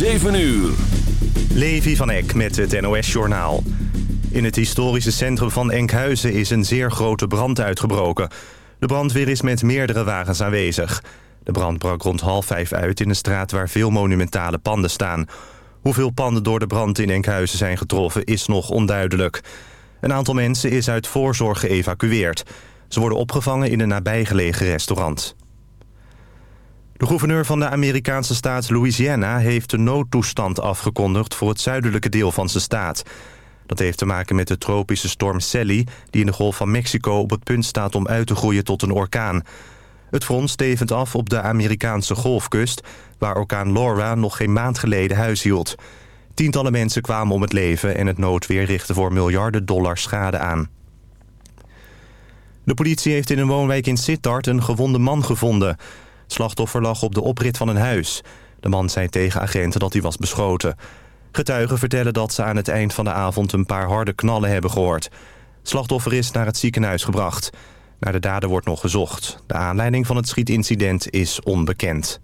7 uur. Levi van Eck met het NOS-journaal. In het historische centrum van Enkhuizen is een zeer grote brand uitgebroken. De brandweer is met meerdere wagens aanwezig. De brand brak rond half vijf uit in een straat waar veel monumentale panden staan. Hoeveel panden door de brand in Enkhuizen zijn getroffen is nog onduidelijk. Een aantal mensen is uit voorzorg geëvacueerd. Ze worden opgevangen in een nabijgelegen restaurant. De gouverneur van de Amerikaanse staat Louisiana heeft de noodtoestand afgekondigd voor het zuidelijke deel van zijn staat. Dat heeft te maken met de tropische storm Sally, die in de Golf van Mexico op het punt staat om uit te groeien tot een orkaan. Het front stevend af op de Amerikaanse golfkust, waar orkaan Laura nog geen maand geleden huishield. Tientallen mensen kwamen om het leven en het noodweer richtte voor miljarden dollars schade aan. De politie heeft in een woonwijk in Sittard een gewonde man gevonden. Slachtoffer lag op de oprit van een huis. De man zei tegen agenten dat hij was beschoten. Getuigen vertellen dat ze aan het eind van de avond een paar harde knallen hebben gehoord. Slachtoffer is naar het ziekenhuis gebracht. Naar de dader wordt nog gezocht. De aanleiding van het schietincident is onbekend.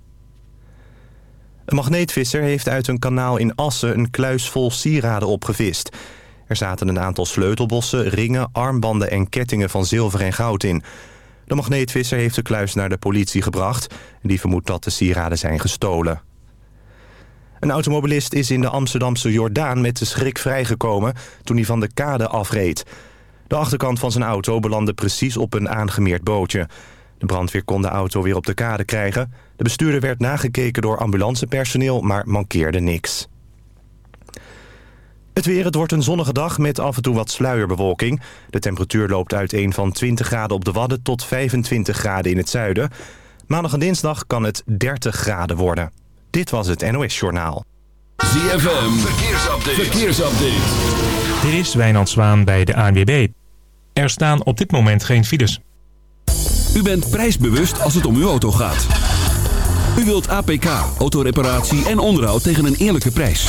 Een magneetvisser heeft uit een kanaal in Assen een kluis vol sieraden opgevist. Er zaten een aantal sleutelbossen, ringen, armbanden en kettingen van zilver en goud in. De magneetvisser heeft de kluis naar de politie gebracht. Die vermoedt dat de sieraden zijn gestolen. Een automobilist is in de Amsterdamse Jordaan met de schrik vrijgekomen toen hij van de kade afreed. De achterkant van zijn auto belandde precies op een aangemeerd bootje. De brandweer kon de auto weer op de kade krijgen. De bestuurder werd nagekeken door ambulancepersoneel, maar mankeerde niks. Het weer, het wordt een zonnige dag met af en toe wat sluierbewolking. De temperatuur loopt uiteen van 20 graden op de Wadden tot 25 graden in het zuiden. Maandag en dinsdag kan het 30 graden worden. Dit was het NOS Journaal. ZFM, verkeersupdate. verkeersupdate. Dit is Wijnand Zwaan bij de ANWB. Er staan op dit moment geen files. U bent prijsbewust als het om uw auto gaat. U wilt APK, autoreparatie en onderhoud tegen een eerlijke prijs.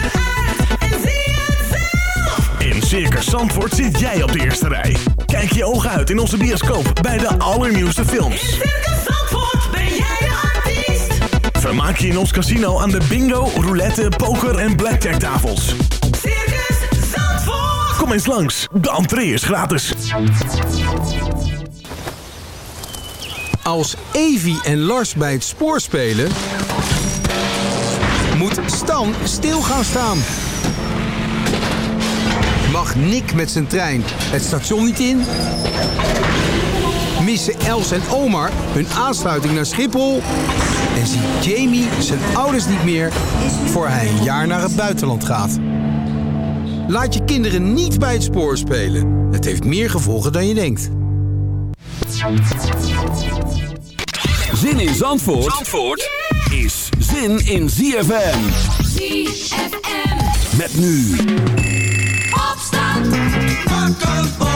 Circus Zandvoort zit jij op de eerste rij. Kijk je ogen uit in onze bioscoop bij de allernieuwste In films. Circus Zandvoort ben jij de artiest. Vermaak je in ons casino aan de bingo, roulette, poker en blackjack tafels. Circus Zandvoort. Kom eens langs, de entree is gratis. Als Evi en Lars bij het spoor spelen... moet Stan stil gaan staan. Mag Nick met zijn trein het station niet in? Missen Els en Omar hun aansluiting naar Schiphol? En ziet Jamie zijn ouders niet meer voor hij een jaar naar het buitenland gaat? Laat je kinderen niet bij het spoor spelen. Het heeft meer gevolgen dan je denkt. Zin in Zandvoort, Zandvoort is zin in ZFM. ZFM. Met nu Opstand. Wakker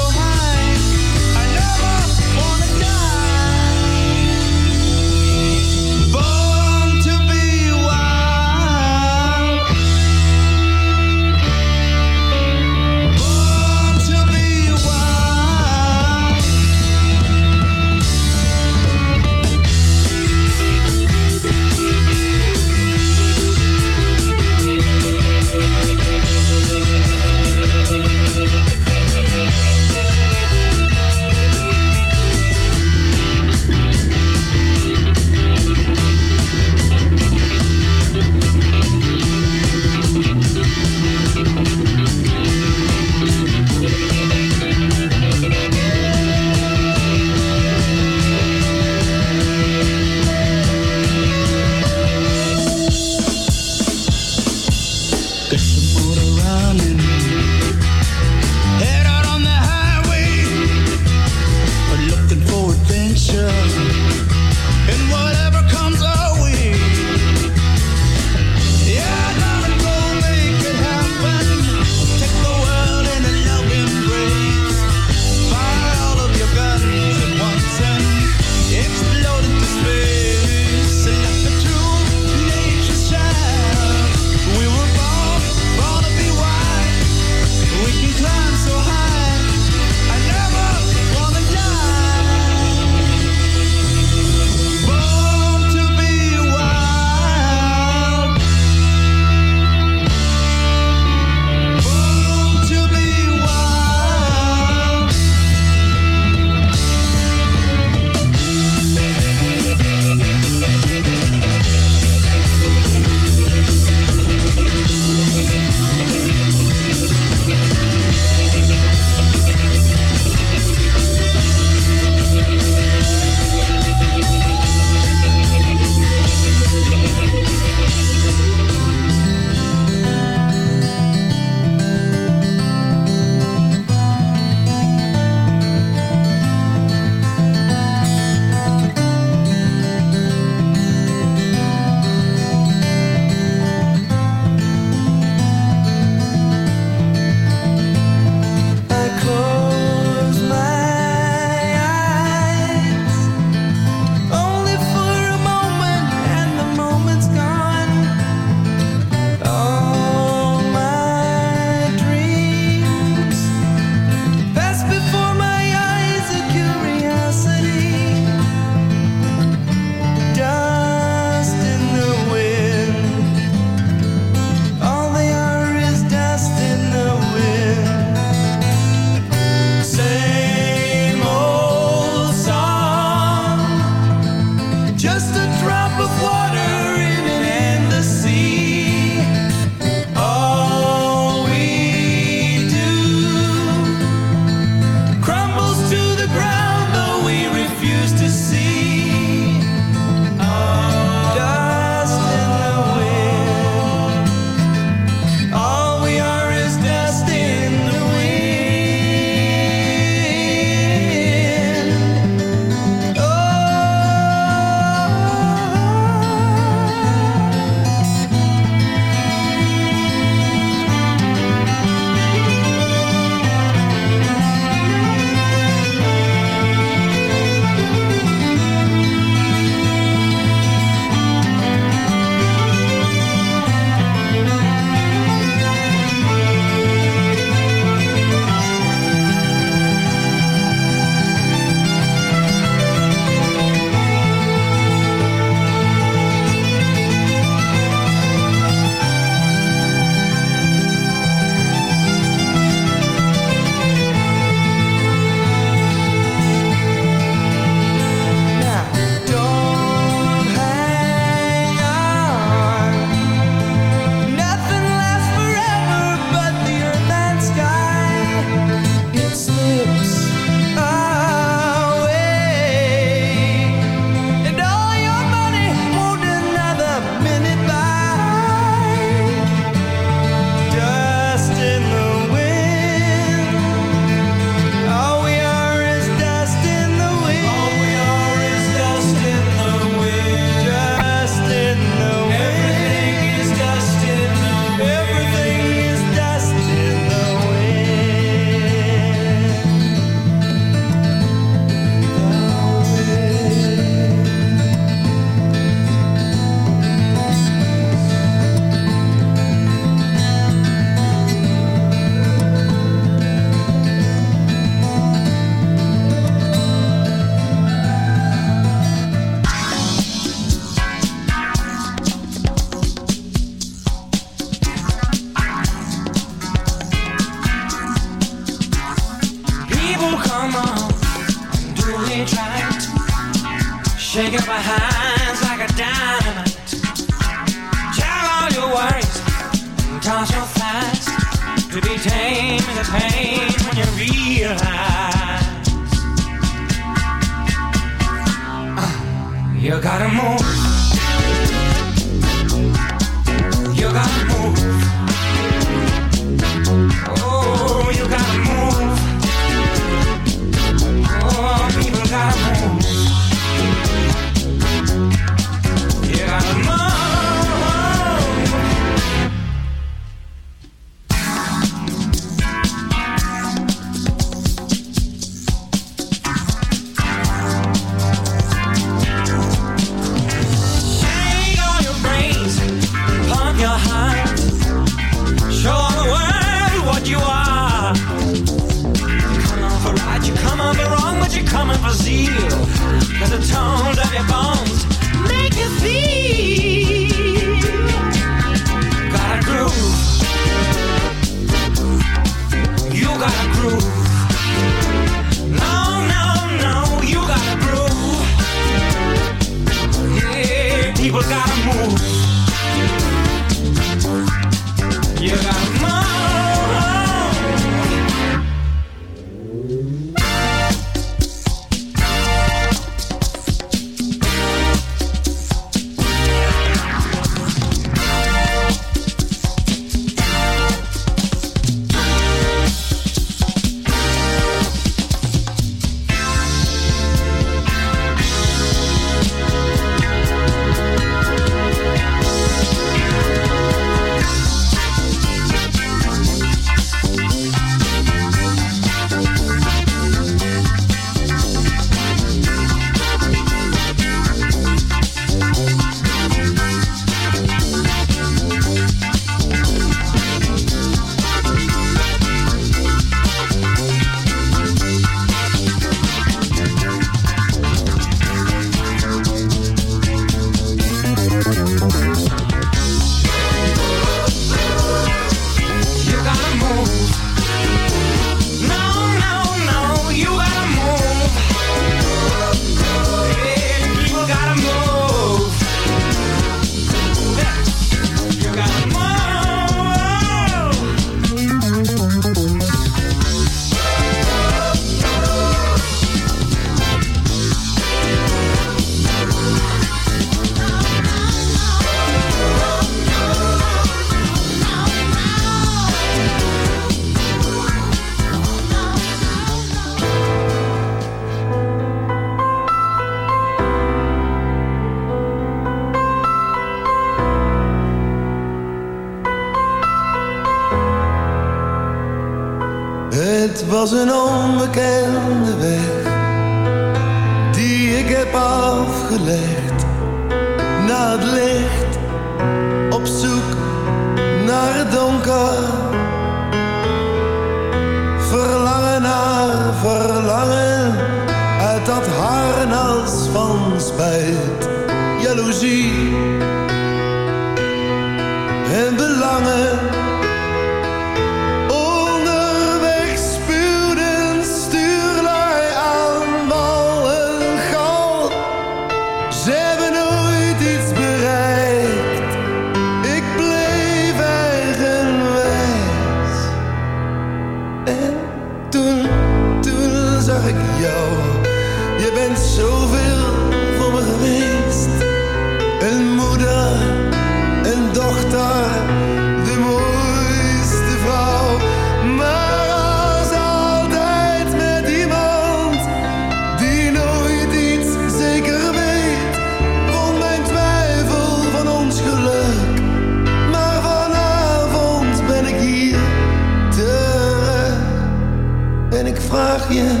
you.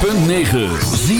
106.9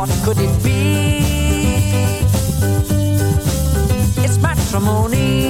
What could it be? It's matrimony.